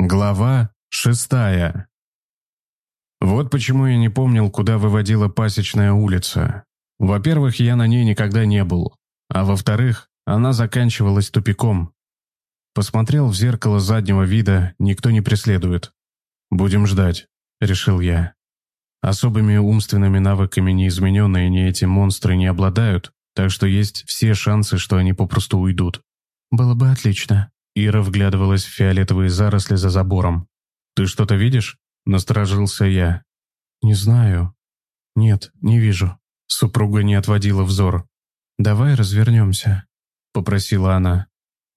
Глава шестая. Вот почему я не помнил, куда выводила пасечная улица. Во-первых, я на ней никогда не был. А во-вторых, она заканчивалась тупиком. Посмотрел в зеркало заднего вида, никто не преследует. «Будем ждать», — решил я. Особыми умственными навыками неизмененные ни эти монстры не обладают, так что есть все шансы, что они попросту уйдут. «Было бы отлично», Ира вглядывалась в фиолетовые заросли за забором. «Ты что-то видишь?» – насторожился я. «Не знаю. Нет, не вижу». Супруга не отводила взор. «Давай развернемся», – попросила она.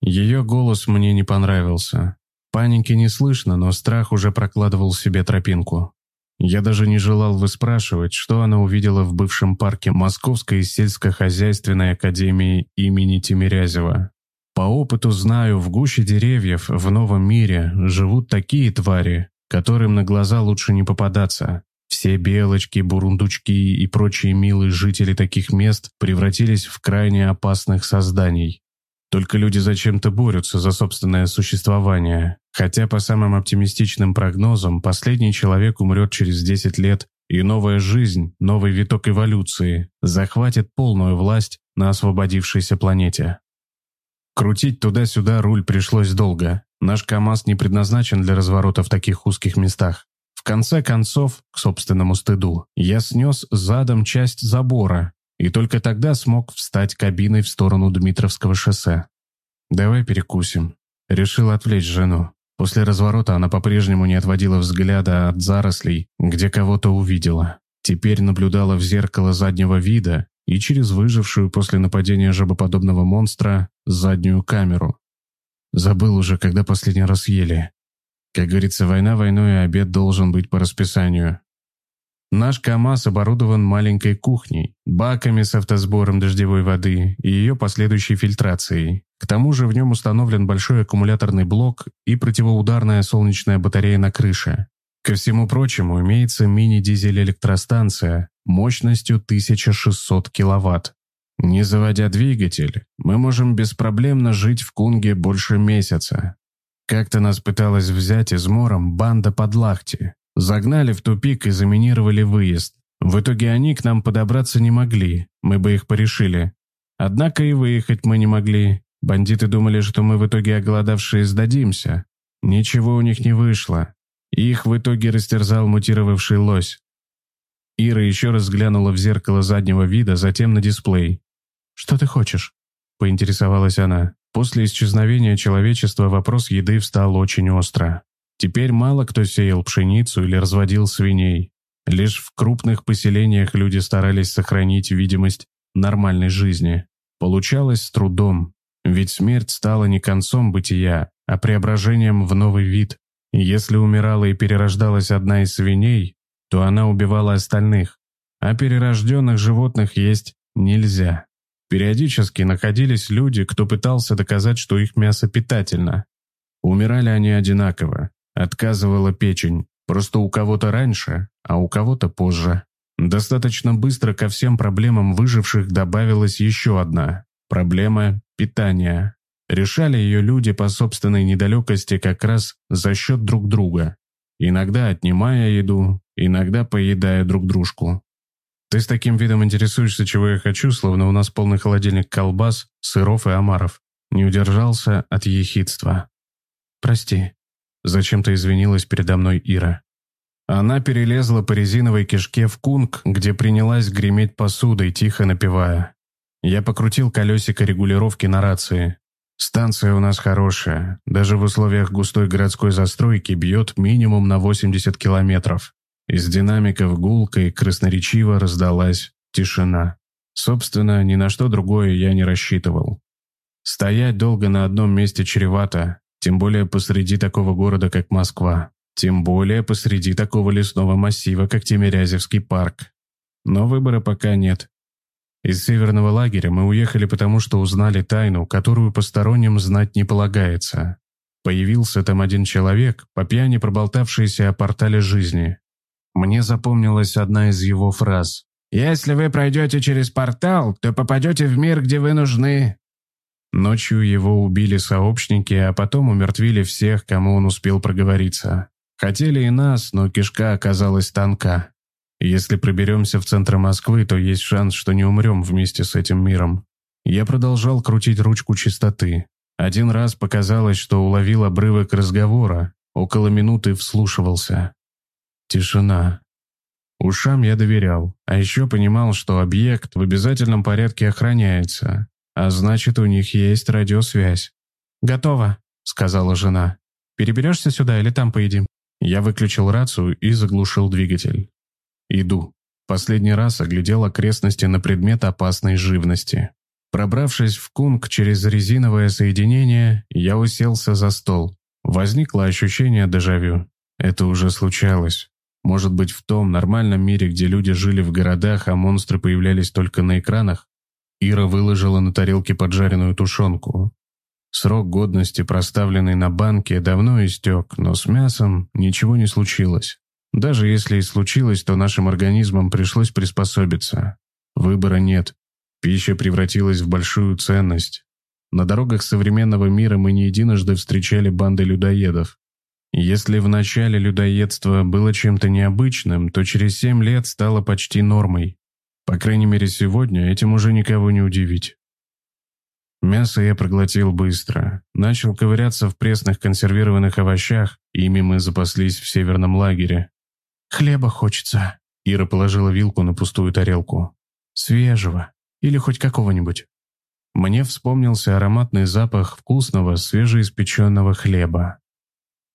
Ее голос мне не понравился. Паники не слышно, но страх уже прокладывал себе тропинку. Я даже не желал выспрашивать, что она увидела в бывшем парке Московской сельскохозяйственной академии имени Тимирязева. По опыту знаю, в гуще деревьев в новом мире живут такие твари, которым на глаза лучше не попадаться. Все белочки, бурундучки и прочие милые жители таких мест превратились в крайне опасных созданий. Только люди зачем-то борются за собственное существование. Хотя по самым оптимистичным прогнозам, последний человек умрет через 10 лет, и новая жизнь, новый виток эволюции захватит полную власть на освободившейся планете. Крутить туда-сюда руль пришлось долго. Наш КАМАЗ не предназначен для разворота в таких узких местах. В конце концов, к собственному стыду, я снес задом часть забора и только тогда смог встать кабиной в сторону Дмитровского шоссе. «Давай перекусим». Решил отвлечь жену. После разворота она по-прежнему не отводила взгляда от зарослей, где кого-то увидела. Теперь наблюдала в зеркало заднего вида и через выжившую после нападения жабоподобного монстра заднюю камеру. Забыл уже, когда последний раз ели. Как говорится, война войной, а обед должен быть по расписанию. Наш КАМАЗ оборудован маленькой кухней, баками с автосбором дождевой воды и ее последующей фильтрацией. К тому же в нем установлен большой аккумуляторный блок и противоударная солнечная батарея на крыше. Ко всему прочему, имеется мини-дизель-электростанция мощностью 1600 киловатт. Не заводя двигатель, мы можем беспроблемно жить в Кунге больше месяца. Как-то нас пыталась взять измором банда под лахти. Загнали в тупик и заминировали выезд. В итоге они к нам подобраться не могли, мы бы их порешили. Однако и выехать мы не могли. Бандиты думали, что мы в итоге оголодавшие сдадимся. Ничего у них не вышло. Их в итоге растерзал мутировавший лось. Ира еще раз глянула в зеркало заднего вида, затем на дисплей. «Что ты хочешь?» – поинтересовалась она. После исчезновения человечества вопрос еды встал очень остро. Теперь мало кто сеял пшеницу или разводил свиней. Лишь в крупных поселениях люди старались сохранить видимость нормальной жизни. Получалось с трудом, ведь смерть стала не концом бытия, а преображением в новый вид. Если умирала и перерождалась одна из свиней, то она убивала остальных, а перерожденных животных есть нельзя. Периодически находились люди, кто пытался доказать, что их мясо питательно. Умирали они одинаково, отказывала печень, просто у кого-то раньше, а у кого-то позже. Достаточно быстро ко всем проблемам выживших добавилась еще одна – проблема питания. Решали ее люди по собственной недалекости как раз за счет друг друга. Иногда отнимая еду, иногда поедая друг дружку. Ты с таким видом интересуешься, чего я хочу, словно у нас полный холодильник колбас, сыров и омаров. Не удержался от ехидства. Прости. Зачем-то извинилась передо мной Ира. Она перелезла по резиновой кишке в кунг, где принялась греметь посудой, тихо напевая. Я покрутил колесико регулировки на рации. Станция у нас хорошая. Даже в условиях густой городской застройки бьет минимум на 80 километров. Из динамиков гулко и красноречиво раздалась тишина. Собственно, ни на что другое я не рассчитывал. Стоять долго на одном месте чревато, тем более посреди такого города, как Москва. Тем более посреди такого лесного массива, как Тимирязевский парк. Но выбора пока нет. Из северного лагеря мы уехали потому, что узнали тайну, которую посторонним знать не полагается. Появился там один человек, по пьяни проболтавшийся о портале жизни. Мне запомнилась одна из его фраз. «Если вы пройдете через портал, то попадете в мир, где вы нужны». Ночью его убили сообщники, а потом умертвили всех, кому он успел проговориться. Хотели и нас, но кишка оказалась тонка. Если проберемся в центр Москвы, то есть шанс, что не умрем вместе с этим миром. Я продолжал крутить ручку чистоты. Один раз показалось, что уловил обрывок разговора, около минуты вслушивался. Тишина. Ушам я доверял, а еще понимал, что объект в обязательном порядке охраняется, а значит, у них есть радиосвязь. «Готово», — сказала жена. «Переберешься сюда или там поедим?» Я выключил рацию и заглушил двигатель. «Иду». Последний раз оглядел окрестности на предмет опасной живности. Пробравшись в кунг через резиновое соединение, я уселся за стол. Возникло ощущение дежавю. Это уже случалось. Может быть, в том нормальном мире, где люди жили в городах, а монстры появлялись только на экранах? Ира выложила на тарелке поджаренную тушенку. Срок годности, проставленный на банке, давно истек, но с мясом ничего не случилось. Даже если и случилось, то нашим организмам пришлось приспособиться. Выбора нет. Пища превратилась в большую ценность. На дорогах современного мира мы не единожды встречали банды людоедов. Если в начале людоедство было чем-то необычным, то через семь лет стало почти нормой. По крайней мере сегодня этим уже никого не удивить. Мясо я проглотил быстро. Начал ковыряться в пресных консервированных овощах, ими мы запаслись в северном лагере. «Хлеба хочется», — Ира положила вилку на пустую тарелку. «Свежего. Или хоть какого-нибудь». Мне вспомнился ароматный запах вкусного свежеиспеченного хлеба.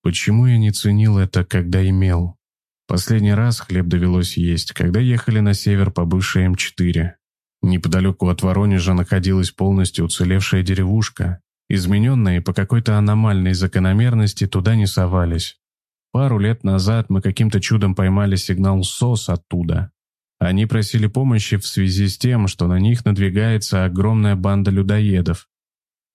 Почему я не ценил это, когда имел? Последний раз хлеб довелось есть, когда ехали на север по бывшей М4. Неподалеку от Воронежа находилась полностью уцелевшая деревушка. Измененные по какой-то аномальной закономерности туда не совались. Пару лет назад мы каким-то чудом поймали сигнал СОС оттуда. Они просили помощи в связи с тем, что на них надвигается огромная банда людоедов.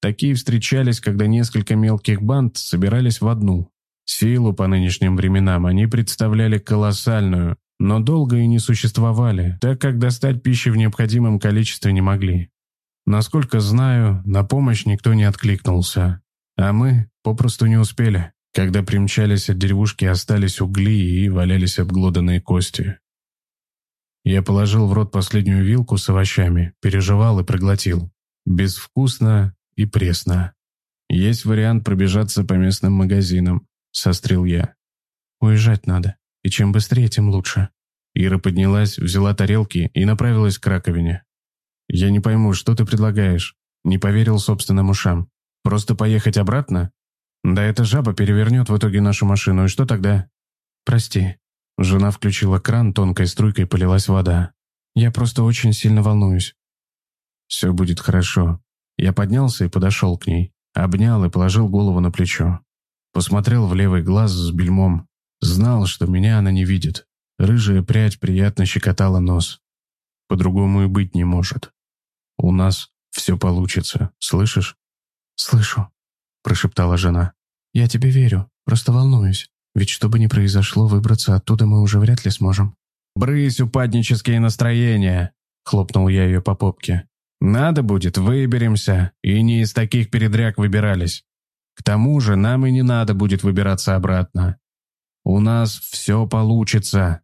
Такие встречались, когда несколько мелких банд собирались в одну. Силу по нынешним временам они представляли колоссальную, но долго и не существовали, так как достать пищи в необходимом количестве не могли. Насколько знаю, на помощь никто не откликнулся, а мы попросту не успели. Когда примчались от деревушки, остались угли и валялись обглоданные кости. Я положил в рот последнюю вилку с овощами, переживал и проглотил. Безвкусно и пресно. Есть вариант пробежаться по местным магазинам, — сострил я. «Уезжать надо, и чем быстрее, тем лучше». Ира поднялась, взяла тарелки и направилась к раковине. «Я не пойму, что ты предлагаешь?» Не поверил собственным ушам. «Просто поехать обратно? Да эта жаба перевернет в итоге нашу машину, и что тогда?» «Прости». Жена включила кран, тонкой струйкой полилась вода. «Я просто очень сильно волнуюсь». «Все будет хорошо». Я поднялся и подошел к ней. Обнял и положил голову на плечо. Посмотрел в левый глаз с бельмом. Знал, что меня она не видит. Рыжая прядь приятно щекотала нос. По-другому и быть не может. У нас все получится, слышишь? «Слышу», — прошептала жена. «Я тебе верю, просто волнуюсь. Ведь что бы ни произошло, выбраться оттуда мы уже вряд ли сможем». «Брысь, упаднические настроения!» — хлопнул я ее по попке. «Надо будет, выберемся, и не из таких передряг выбирались. К тому же нам и не надо будет выбираться обратно. У нас все получится.